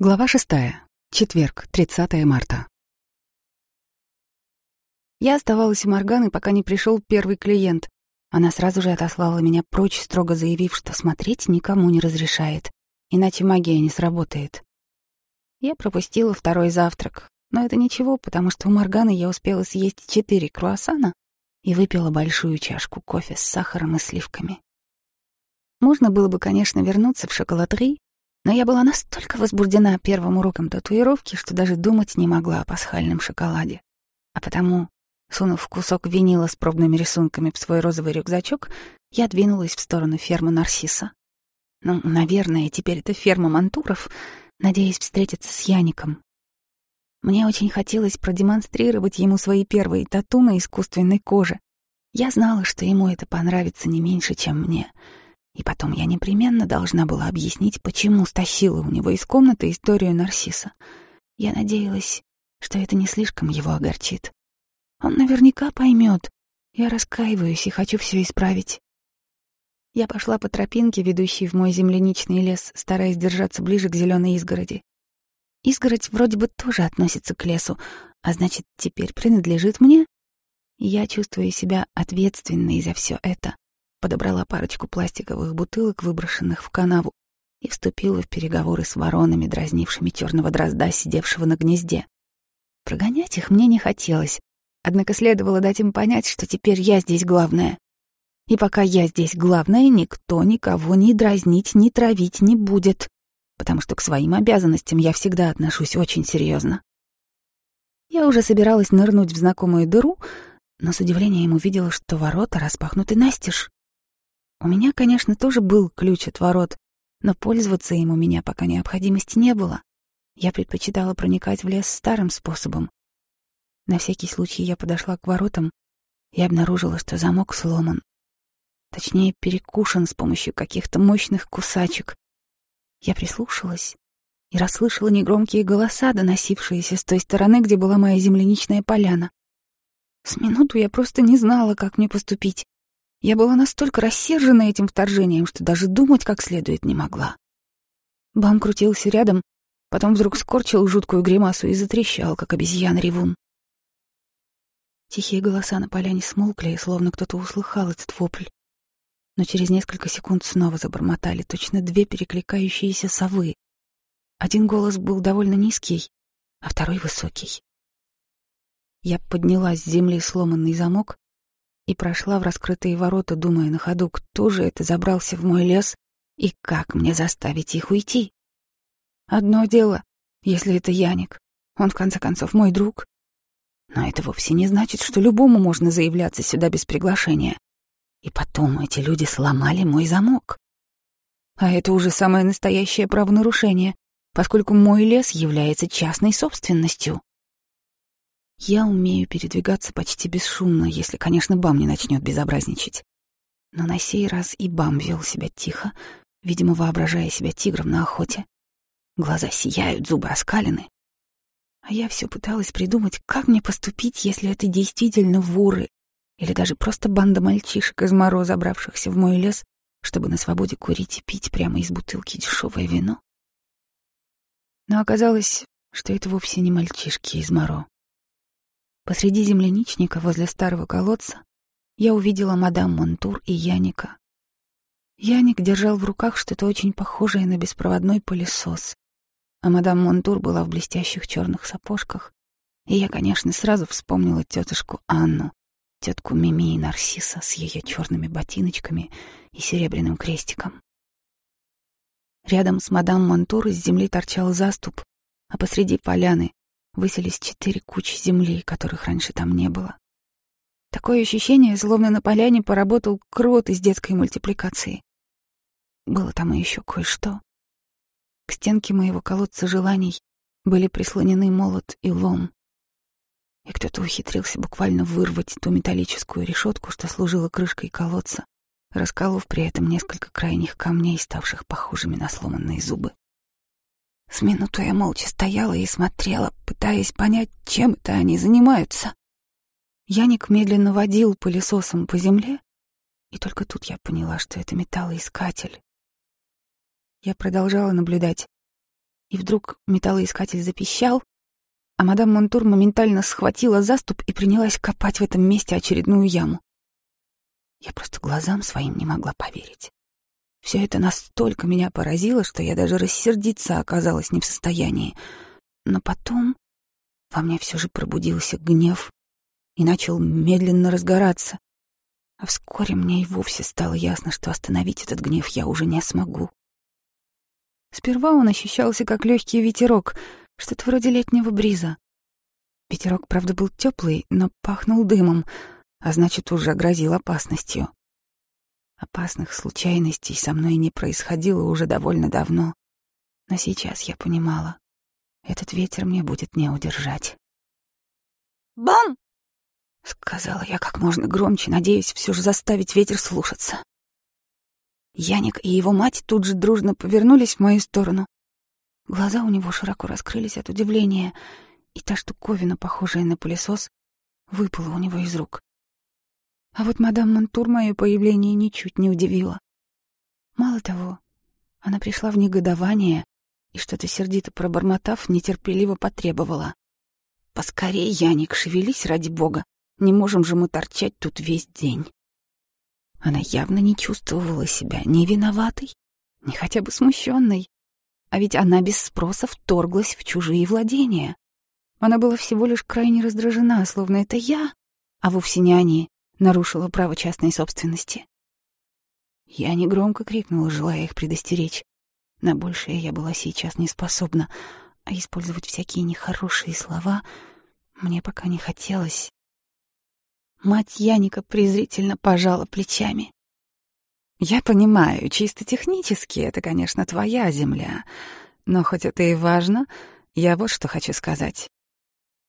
Глава шестая. Четверг, 30 марта. Я оставалась у Морганы, пока не пришел первый клиент. Она сразу же отослала меня прочь, строго заявив, что смотреть никому не разрешает, иначе магия не сработает. Я пропустила второй завтрак, но это ничего, потому что у Морганы я успела съесть четыре круассана и выпила большую чашку кофе с сахаром и сливками. Можно было бы, конечно, вернуться в шоколадри, но я была настолько возбуждена первым уроком татуировки, что даже думать не могла о пасхальном шоколаде. А потому, сунув кусок винила с пробными рисунками в свой розовый рюкзачок, я двинулась в сторону фермы Нарсиса. Ну, наверное, теперь это ферма Мантуров, надеясь встретиться с Яником. Мне очень хотелось продемонстрировать ему свои первые тату на искусственной коже. Я знала, что ему это понравится не меньше, чем мне — и потом я непременно должна была объяснить, почему стащила у него из комнаты историю Нарсиса. Я надеялась, что это не слишком его огорчит. Он наверняка поймет. Я раскаиваюсь и хочу все исправить. Я пошла по тропинке, ведущей в мой земляничный лес, стараясь держаться ближе к зеленой изгороди. Изгородь вроде бы тоже относится к лесу, а значит, теперь принадлежит мне. я чувствую себя ответственной за все это подобрала парочку пластиковых бутылок, выброшенных в канаву, и вступила в переговоры с воронами, дразнившими черного дрозда, сидевшего на гнезде. Прогонять их мне не хотелось, однако следовало дать им понять, что теперь я здесь главная. И пока я здесь главная, никто никого ни дразнить, ни травить не будет, потому что к своим обязанностям я всегда отношусь очень серьезно. Я уже собиралась нырнуть в знакомую дыру, но с удивлением увидела, что ворота распахнуты настежь. У меня, конечно, тоже был ключ от ворот, но пользоваться им у меня пока необходимости не было. Я предпочитала проникать в лес старым способом. На всякий случай я подошла к воротам и обнаружила, что замок сломан. Точнее, перекушен с помощью каких-то мощных кусачек. Я прислушалась и расслышала негромкие голоса, доносившиеся с той стороны, где была моя земляничная поляна. С минуту я просто не знала, как мне поступить. Я была настолько рассержена этим вторжением, что даже думать как следует не могла. Бам крутился рядом, потом вдруг скорчил жуткую гримасу и затрещал, как обезьян-ревун. Тихие голоса на поляне смолкли, словно кто-то услыхал этот вопль. Но через несколько секунд снова забормотали точно две перекликающиеся совы. Один голос был довольно низкий, а второй — высокий. Я подняла с земли сломанный замок и прошла в раскрытые ворота, думая на ходу, кто же это забрался в мой лес и как мне заставить их уйти. Одно дело, если это Яник, он в конце концов мой друг. Но это вовсе не значит, что любому можно заявляться сюда без приглашения. И потом эти люди сломали мой замок. А это уже самое настоящее правонарушение, поскольку мой лес является частной собственностью. Я умею передвигаться почти бесшумно, если, конечно, Бам не начнет безобразничать. Но на сей раз и Бам вел себя тихо, видимо, воображая себя тигром на охоте. Глаза сияют, зубы оскалены. А я все пыталась придумать, как мне поступить, если это действительно воры или даже просто банда мальчишек из Моро, забравшихся в мой лес, чтобы на свободе курить и пить прямо из бутылки дешевое вино. Но оказалось, что это вовсе не мальчишки из Моро. Посреди земляничника возле старого колодца я увидела мадам Монтур и Яника. Яник держал в руках что-то очень похожее на беспроводной пылесос, а мадам Монтур была в блестящих черных сапожках, и я, конечно, сразу вспомнила тетушку Анну, тетку Мими и Нарсиса с ее черными ботиночками и серебряным крестиком. Рядом с мадам Монтур из земли торчал заступ, а посреди поляны высились четыре кучи земли, которых раньше там не было. Такое ощущение, словно на поляне поработал крот из детской мультипликации. Было там и еще кое-что. К стенке моего колодца желаний были прислонены молот и лом. И кто-то ухитрился буквально вырвать ту металлическую решетку, что служила крышкой колодца, расколов при этом несколько крайних камней, ставших похожими на сломанные зубы. С минуту я молча стояла и смотрела, пытаясь понять, чем это они занимаются. Яник медленно водил пылесосом по земле, и только тут я поняла, что это металлоискатель. Я продолжала наблюдать, И вдруг металлоискатель запищал, а мадам Монтур моментально схватила заступ и принялась копать в этом месте очередную яму. Я просто глазам своим не могла поверить. Все это настолько меня поразило, что я даже рассердиться оказалась не в состоянии. Но потом во мне все же пробудился гнев и начал медленно разгораться. А вскоре мне и вовсе стало ясно, что остановить этот гнев я уже не смогу. Сперва он ощущался как легкий ветерок, что-то вроде летнего бриза. Ветерок, правда, был теплый, но пахнул дымом, а значит, уже грозил опасностью. Опасных случайностей со мной не происходило уже довольно давно, но сейчас я понимала, этот ветер мне будет не удержать. «Бам!» — сказала я как можно громче, надеясь все же заставить ветер слушаться. Яник и его мать тут же дружно повернулись в мою сторону. Глаза у него широко раскрылись от удивления, и та штуковина, похожая на пылесос, выпала у него из рук. А вот мадам Монтур мое появление ничуть не удивило. Мало того, она пришла в негодование и, что-то сердито пробормотав, нетерпеливо потребовала. «Поскорей, Яник, шевелись ради бога, не можем же мы торчать тут весь день». Она явно не чувствовала себя ни виноватой, ни хотя бы смущенной. А ведь она без спроса вторглась в чужие владения. Она была всего лишь крайне раздражена, словно это я, а вовсе не они, нарушила право частной собственности. Я негромко крикнула, желая их предостеречь. На большее я была сейчас не способна, а использовать всякие нехорошие слова мне пока не хотелось. Мать Яника презрительно пожала плечами. «Я понимаю, чисто технически это, конечно, твоя земля, но хоть это и важно, я вот что хочу сказать.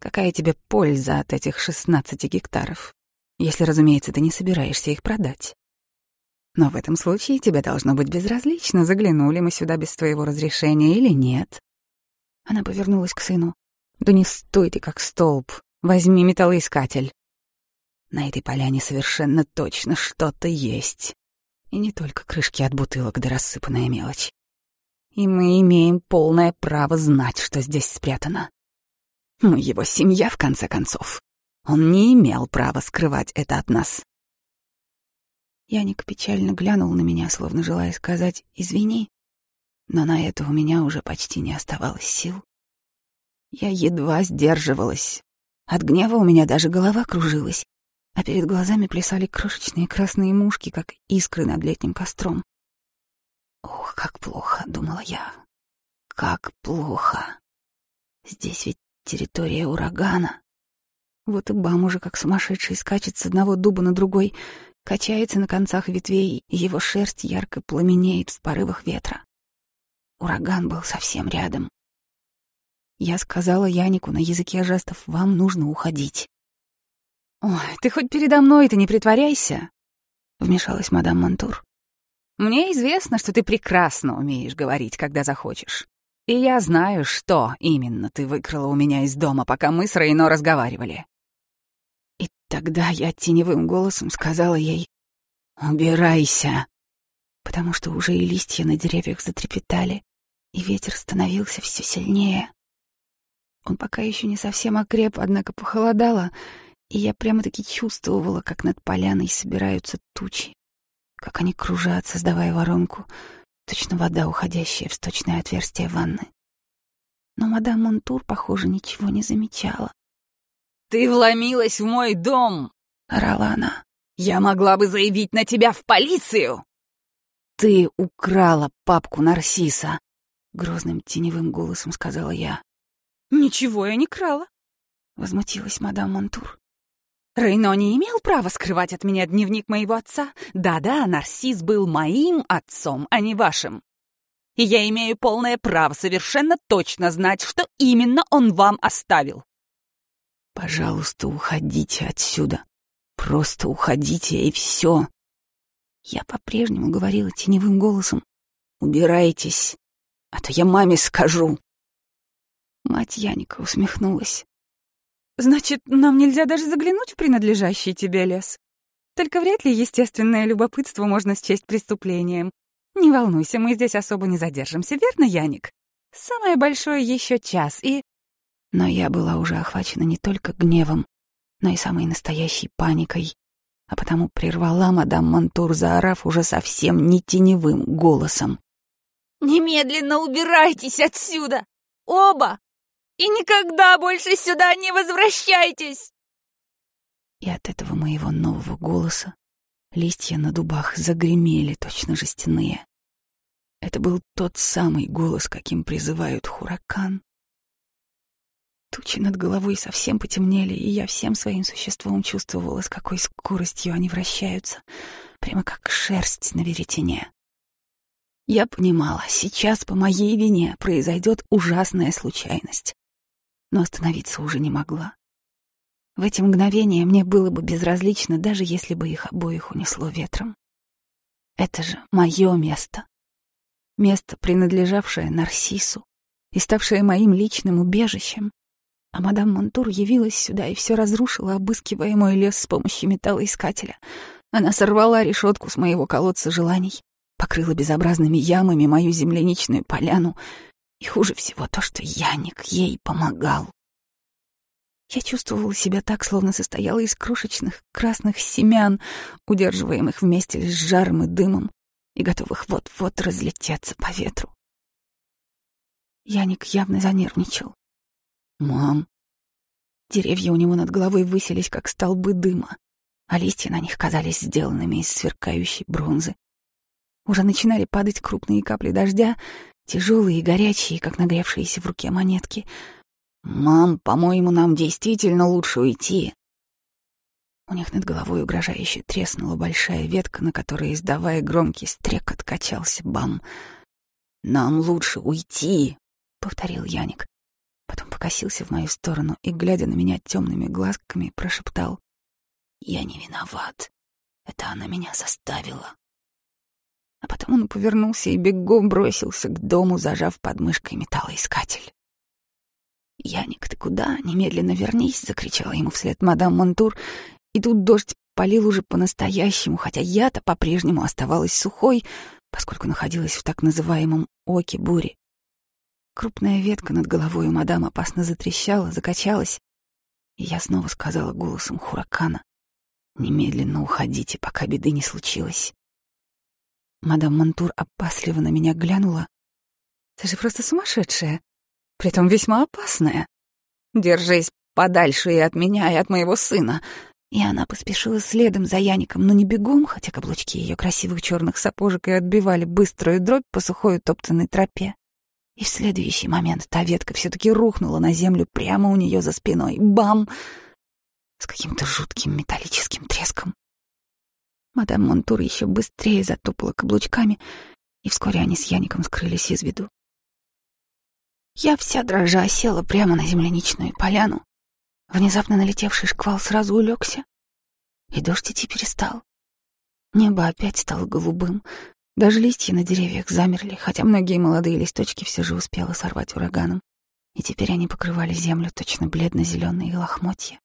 Какая тебе польза от этих шестнадцати гектаров, если, разумеется, ты не собираешься их продать? Но в этом случае тебе должно быть безразлично, заглянули мы сюда без твоего разрешения или нет». Она повернулась к сыну. «Да не стой ты как столб, возьми металлоискатель». На этой поляне совершенно точно что-то есть. И не только крышки от бутылок да рассыпанная мелочь. И мы имеем полное право знать, что здесь спрятано. Мы его семья, в конце концов. Он не имел права скрывать это от нас. Яник печально глянул на меня, словно желая сказать «извини», но на это у меня уже почти не оставалось сил. Я едва сдерживалась. От гнева у меня даже голова кружилась, а перед глазами плясали крошечные красные мушки, как искры над летним костром. «Ох, как плохо», — думала я. «Как плохо. Здесь ведь территория урагана. Вот и бам уже как сумасшедший скачет с одного дуба на другой, качается на концах ветвей, и его шерсть ярко пламенеет в порывах ветра. Ураган был совсем рядом. Я сказала Янику на языке жестов, вам нужно уходить. «Ой, ты хоть передо мной-то не притворяйся», — вмешалась мадам Монтур. «Мне известно, что ты прекрасно умеешь говорить, когда захочешь. И я знаю, что именно ты выкрала у меня из дома, пока мы с Рейно разговаривали». Тогда я теневым голосом сказала ей «Убирайся», потому что уже и листья на деревьях затрепетали, и ветер становился все сильнее. Он пока еще не совсем окреп, однако похолодало — и я прямо-таки чувствовала, как над поляной собираются тучи, как они кружат, создавая воронку, точно вода, уходящая в сточное отверстие ванны. Но мадам Монтур, похоже, ничего не замечала. «Ты вломилась в мой дом!» — орала она. «Я могла бы заявить на тебя в полицию!» «Ты украла папку Нарсиса!» — грозным теневым голосом сказала я. «Ничего я не крала!» — возмутилась мадам Монтур. Рейно не имел права скрывать от меня дневник моего отца. Да-да, Нарсис был моим отцом, а не вашим. И я имею полное право совершенно точно знать, что именно он вам оставил. Пожалуйста, уходите отсюда. Просто уходите, и все. Я по-прежнему говорила теневым голосом. Убирайтесь, а то я маме скажу. Мать Яника усмехнулась. Значит, нам нельзя даже заглянуть в принадлежащий тебе лес. Только вряд ли естественное любопытство можно счесть преступлением. Не волнуйся, мы здесь особо не задержимся, верно, Яник? Самое большое еще час, и... Но я была уже охвачена не только гневом, но и самой настоящей паникой, а потому прервала мадам Монтур, заорав уже совсем не теневым голосом. «Немедленно убирайтесь отсюда! Оба! И никогда больше сюда не возвращайтесь!» И от этого моего нового голоса листья на дубах загремели, точно жестяные. Это был тот самый голос, каким призывают хуракан. Тучи над головой совсем потемнели, и я всем своим существом чувствовала, с какой скоростью они вращаются, прямо как шерсть на веретене. Я понимала, сейчас по моей вине произойдет ужасная случайность, но остановиться уже не могла. В эти мгновения мне было бы безразлично, даже если бы их обоих унесло ветром. Это же мое место. Место, принадлежавшее Нарсису и ставшее моим личным убежищем. А мадам Монтур явилась сюда и все разрушила, обыскивая мой лес с помощью металлоискателя. Она сорвала решетку с моего колодца желаний, покрыла безобразными ямами мою земляничную поляну. И хуже всего то, что Яник ей помогал. Я чувствовала себя так, словно состояла из крошечных красных семян, удерживаемых вместе с жаром и дымом и готовых вот-вот разлететься по ветру. Яник явно занервничал. «Мам!» Деревья у него над головой высились, как столбы дыма, а листья на них казались сделанными из сверкающей бронзы. Уже начинали падать крупные капли дождя, тяжелые и горячие, как нагревшиеся в руке монетки — «Мам, по-моему, нам действительно лучше уйти». У них над головой угрожающе треснула большая ветка, на которой, издавая громкий стрек, откачался бам. «Нам лучше уйти», — повторил Яник. Потом покосился в мою сторону и, глядя на меня темными глазками, прошептал. «Я не виноват. Это она меня заставила». А потом он повернулся и бегом бросился к дому, зажав под мышкой металлоискатель. «Яник, ты куда? Немедленно вернись!» — закричала ему вслед мадам Монтур. И тут дождь полил уже по-настоящему, хотя я-то по-прежнему оставалась сухой, поскольку находилась в так называемом оке бури. Крупная ветка над головой у мадам опасно затрещала, закачалась, и я снова сказала голосом хуракана, «Немедленно уходите, пока беды не случилось». Мадам Монтур опасливо на меня глянула. «Ты же просто сумасшедшая!» притом весьма опасная. Держись подальше и от меня, и от моего сына. И она поспешила следом за Яником, но не бегом, хотя каблучки ее красивых черных сапожек и отбивали быструю дробь по сухой утоптанной тропе. И в следующий момент та ветка все-таки рухнула на землю прямо у нее за спиной. Бам! С каким-то жутким металлическим треском. Мадам Монтур еще быстрее затопала каблучками, и вскоре они с Яником скрылись из виду. Я вся дрожа села прямо на земляничную поляну. Внезапно налетевший шквал сразу улегся, и дождь идти перестал. Небо опять стало голубым, даже листья на деревьях замерли, хотя многие молодые листочки все же успела сорвать ураганом, и теперь они покрывали землю точно бледно-зеленые лохмотья.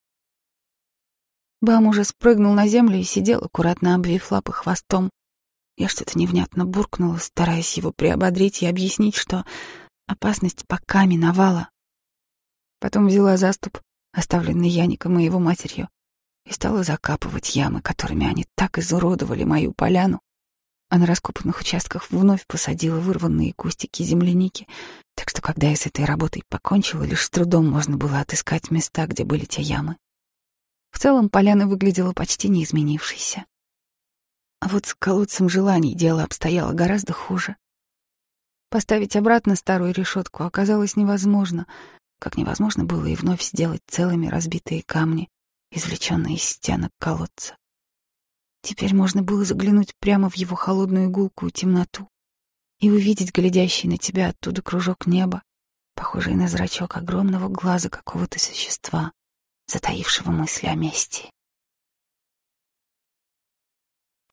Бам уже спрыгнул на землю и сидел, аккуратно обвив лапы хвостом. Я что-то невнятно буркнула, стараясь его приободрить и объяснить, что Опасность пока миновала. Потом взяла заступ, оставленный Яником и его матерью, и стала закапывать ямы, которыми они так изуродовали мою поляну, а на раскопанных участках вновь посадила вырванные кустики земляники, так что когда я с этой работой покончила, лишь с трудом можно было отыскать места, где были те ямы. В целом поляна выглядела почти не изменившейся. А вот с колодцем желаний дело обстояло гораздо хуже. Поставить обратно старую решетку оказалось невозможно, как невозможно было и вновь сделать целыми разбитые камни, извлеченные из стенок колодца. Теперь можно было заглянуть прямо в его холодную гулкую темноту и увидеть глядящий на тебя оттуда кружок неба, похожий на зрачок огромного глаза какого-то существа, затаившего мысли о мести.